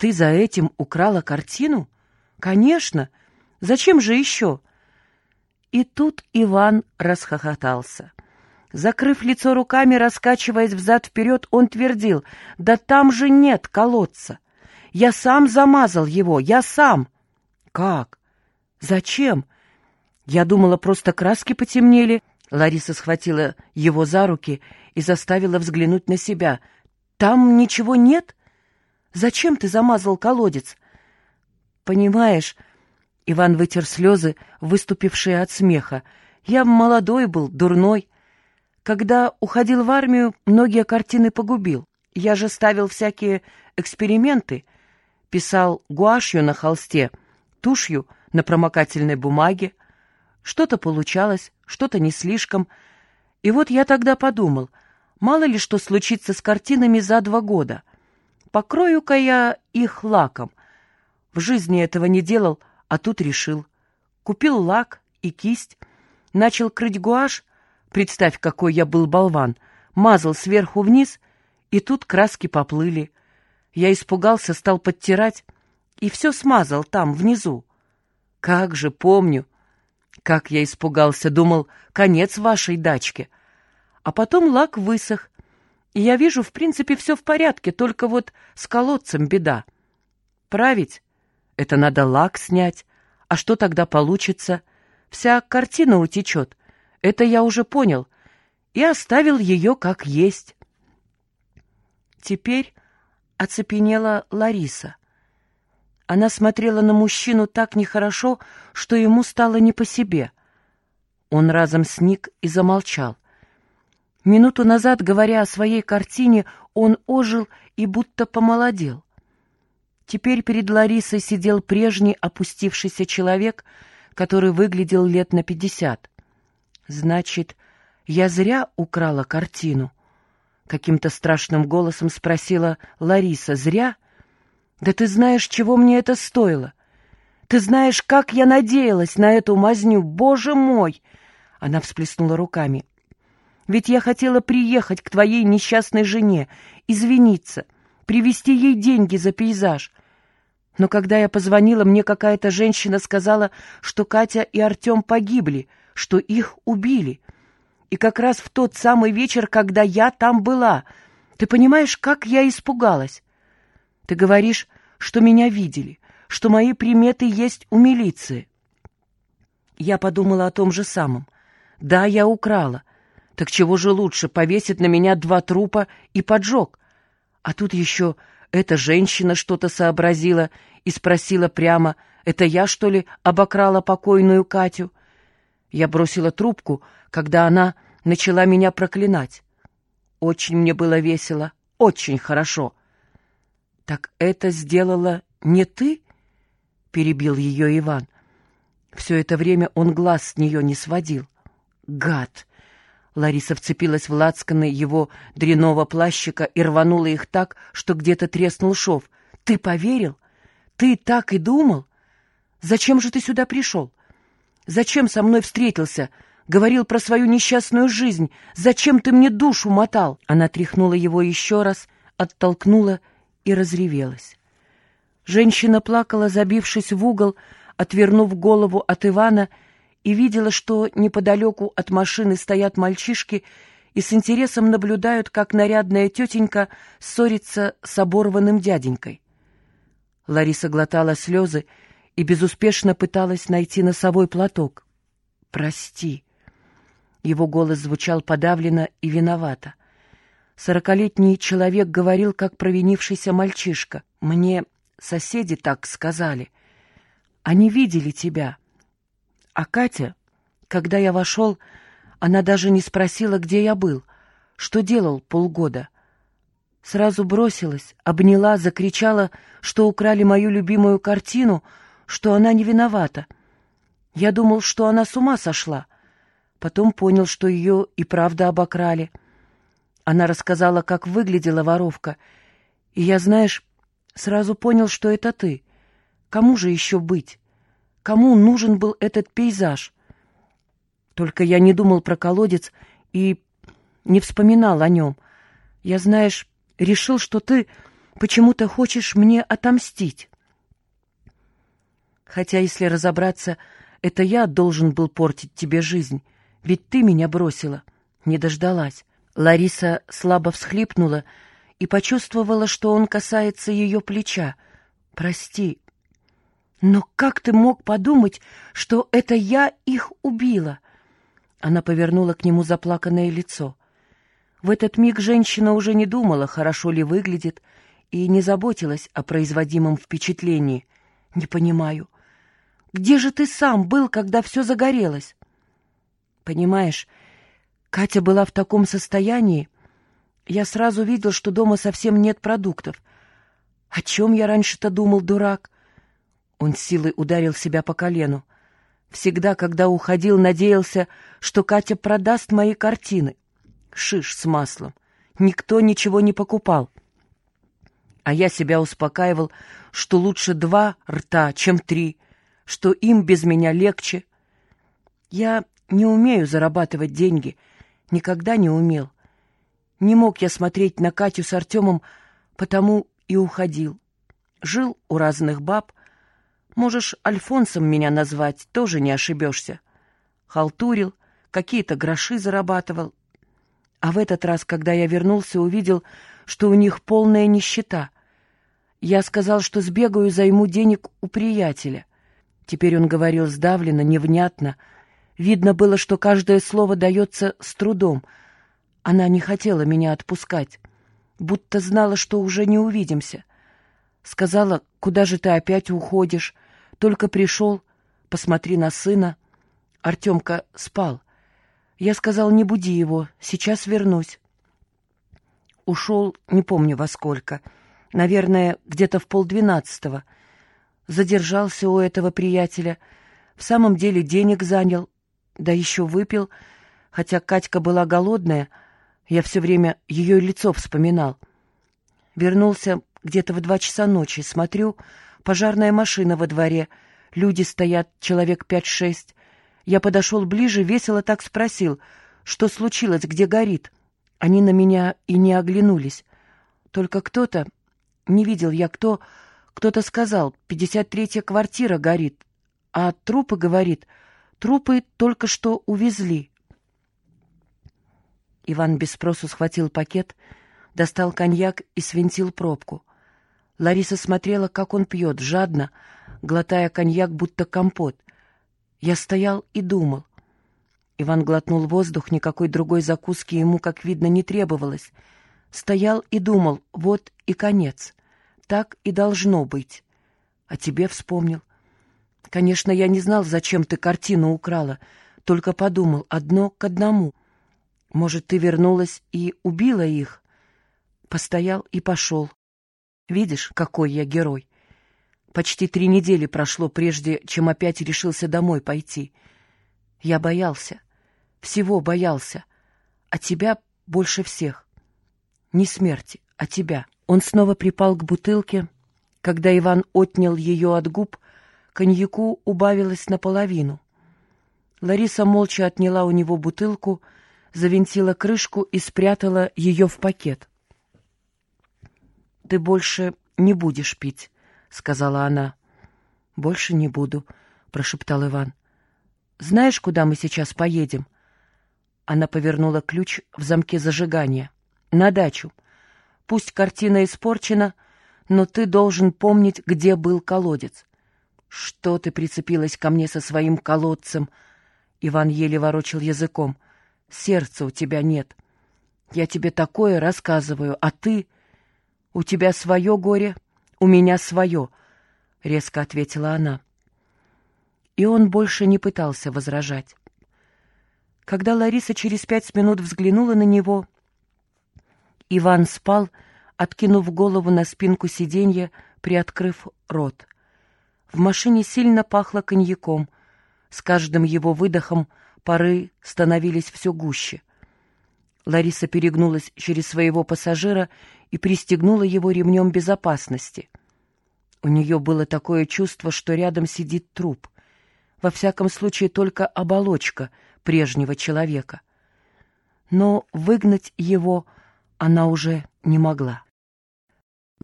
ты за этим украла картину? Конечно. Зачем же еще? И тут Иван расхохотался. Закрыв лицо руками, раскачиваясь взад-вперед, он твердил, «Да там же нет колодца! Я сам замазал его, я сам!» «Как? Зачем?» Я думала, просто краски потемнели. Лариса схватила его за руки и заставила взглянуть на себя. «Там ничего нет? Зачем ты замазал колодец?» «Понимаешь...» Иван вытер слезы, выступившие от смеха. «Я молодой был, дурной. Когда уходил в армию, многие картины погубил. Я же ставил всякие эксперименты. Писал гуашью на холсте, тушью на промокательной бумаге. Что-то получалось, что-то не слишком. И вот я тогда подумал, мало ли что случится с картинами за два года. Покрою-ка я их лаком. В жизни этого не делал, а тут решил. Купил лак и кисть, начал крыть гуашь, представь, какой я был болван, мазал сверху вниз, и тут краски поплыли. Я испугался, стал подтирать, и все смазал там, внизу. Как же помню, как я испугался, думал, конец вашей дачке. А потом лак высох, и я вижу, в принципе, все в порядке, только вот с колодцем беда. Править? Это надо лак снять. А что тогда получится? Вся картина утечет. Это я уже понял. И оставил ее как есть. Теперь оцепенела Лариса. Она смотрела на мужчину так нехорошо, что ему стало не по себе. Он разом сник и замолчал. Минуту назад, говоря о своей картине, он ожил и будто помолодел. Теперь перед Ларисой сидел прежний опустившийся человек, который выглядел лет на пятьдесят. «Значит, я зря украла картину?» Каким-то страшным голосом спросила Лариса. «Зря?» Да ты знаешь, чего мне это стоило? Ты знаешь, как я надеялась на эту мазню, боже мой!» Она всплеснула руками. «Ведь я хотела приехать к твоей несчастной жене, извиниться, привезти ей деньги за пейзаж. Но когда я позвонила, мне какая-то женщина сказала, что Катя и Артем погибли, что их убили. И как раз в тот самый вечер, когда я там была. Ты понимаешь, как я испугалась?» Ты говоришь, что меня видели, что мои приметы есть у милиции. Я подумала о том же самом. Да, я украла. Так чего же лучше, повесить на меня два трупа и поджог? А тут еще эта женщина что-то сообразила и спросила прямо, это я, что ли, обокрала покойную Катю? Я бросила трубку, когда она начала меня проклинать. Очень мне было весело, очень хорошо. «Так это сделала не ты?» — перебил ее Иван. Все это время он глаз с нее не сводил. «Гад!» Лариса вцепилась в лацканы его дряного плащика и рванула их так, что где-то треснул шов. «Ты поверил? Ты так и думал? Зачем же ты сюда пришел? Зачем со мной встретился? Говорил про свою несчастную жизнь. Зачем ты мне душу мотал?» Она тряхнула его еще раз, оттолкнула и разревелась. Женщина плакала, забившись в угол, отвернув голову от Ивана, и видела, что неподалеку от машины стоят мальчишки и с интересом наблюдают, как нарядная тетенька ссорится с оборванным дяденькой. Лариса глотала слезы и безуспешно пыталась найти носовой платок. «Прости». Его голос звучал подавленно и виновато. Сорокалетний человек говорил, как провинившийся мальчишка. «Мне соседи так сказали. Они видели тебя. А Катя, когда я вошел, она даже не спросила, где я был, что делал полгода. Сразу бросилась, обняла, закричала, что украли мою любимую картину, что она не виновата. Я думал, что она с ума сошла. Потом понял, что ее и правда обокрали». Она рассказала, как выглядела воровка, и я, знаешь, сразу понял, что это ты. Кому же еще быть? Кому нужен был этот пейзаж? Только я не думал про колодец и не вспоминал о нем. Я, знаешь, решил, что ты почему ты хочешь мне отомстить. Хотя, если разобраться, это я должен был портить тебе жизнь, ведь ты меня бросила, не дождалась. Лариса слабо всхлипнула и почувствовала, что он касается ее плеча. «Прости, но как ты мог подумать, что это я их убила?» Она повернула к нему заплаканное лицо. В этот миг женщина уже не думала, хорошо ли выглядит, и не заботилась о производимом впечатлении. «Не понимаю. Где же ты сам был, когда все загорелось?» «Понимаешь, Катя была в таком состоянии. Я сразу видел, что дома совсем нет продуктов. О чем я раньше-то думал, дурак?» Он силой ударил себя по колену. Всегда, когда уходил, надеялся, что Катя продаст мои картины. Шиш с маслом. Никто ничего не покупал. А я себя успокаивал, что лучше два рта, чем три, что им без меня легче. Я не умею зарабатывать деньги, никогда не умел. Не мог я смотреть на Катю с Артемом, потому и уходил. Жил у разных баб, Можешь Альфонсом меня назвать, тоже не ошибешься. Халтурил, какие-то гроши зарабатывал. А в этот раз, когда я вернулся, увидел, что у них полная нищета. Я сказал, что сбегаю, займу денег у приятеля. Теперь он говорил сдавленно, невнятно. Видно было, что каждое слово дается с трудом. Она не хотела меня отпускать, будто знала, что уже не увидимся. Сказала, куда же ты опять уходишь? Только пришел, посмотри на сына. Артемка спал. Я сказал, не буди его, сейчас вернусь. Ушел, не помню во сколько. Наверное, где-то в полдвенадцатого. Задержался у этого приятеля. В самом деле денег занял, да еще выпил. Хотя Катька была голодная, я все время ее лицо вспоминал. Вернулся где-то в два часа ночи. Смотрю, пожарная машина во дворе. Люди стоят, человек пять-шесть. Я подошел ближе, весело так спросил, что случилось, где горит. Они на меня и не оглянулись. Только кто-то, не видел я кто, кто-то сказал, пятьдесят третья квартира горит. А трупы, говорит, трупы только что увезли. Иван без спросу схватил пакет, достал коньяк и свинтил пробку. Лариса смотрела, как он пьет, жадно, глотая коньяк, будто компот. Я стоял и думал. Иван глотнул воздух, никакой другой закуски ему, как видно, не требовалось. Стоял и думал, вот и конец. Так и должно быть. А тебе вспомнил. Конечно, я не знал, зачем ты картину украла, только подумал, одно к одному. Может, ты вернулась и убила их? Постоял и пошел. Видишь, какой я герой. Почти три недели прошло, прежде чем опять решился домой пойти. Я боялся. Всего боялся. А тебя больше всех. Не смерти, а тебя. Он снова припал к бутылке. Когда Иван отнял ее от губ, коньяку убавилось наполовину. Лариса молча отняла у него бутылку, завинтила крышку и спрятала ее в пакет ты больше не будешь пить», — сказала она. «Больше не буду», — прошептал Иван. «Знаешь, куда мы сейчас поедем?» Она повернула ключ в замке зажигания. «На дачу. Пусть картина испорчена, но ты должен помнить, где был колодец». «Что ты прицепилась ко мне со своим колодцем?» Иван еле ворочил языком. «Сердца у тебя нет. Я тебе такое рассказываю, а ты...» «У тебя свое горе, у меня свое», — резко ответила она. И он больше не пытался возражать. Когда Лариса через пять минут взглянула на него, Иван спал, откинув голову на спинку сиденья, приоткрыв рот. В машине сильно пахло коньяком. С каждым его выдохом пары становились все гуще. Лариса перегнулась через своего пассажира и пристегнула его ремнем безопасности. У нее было такое чувство, что рядом сидит труп. Во всяком случае, только оболочка прежнего человека. Но выгнать его она уже не могла.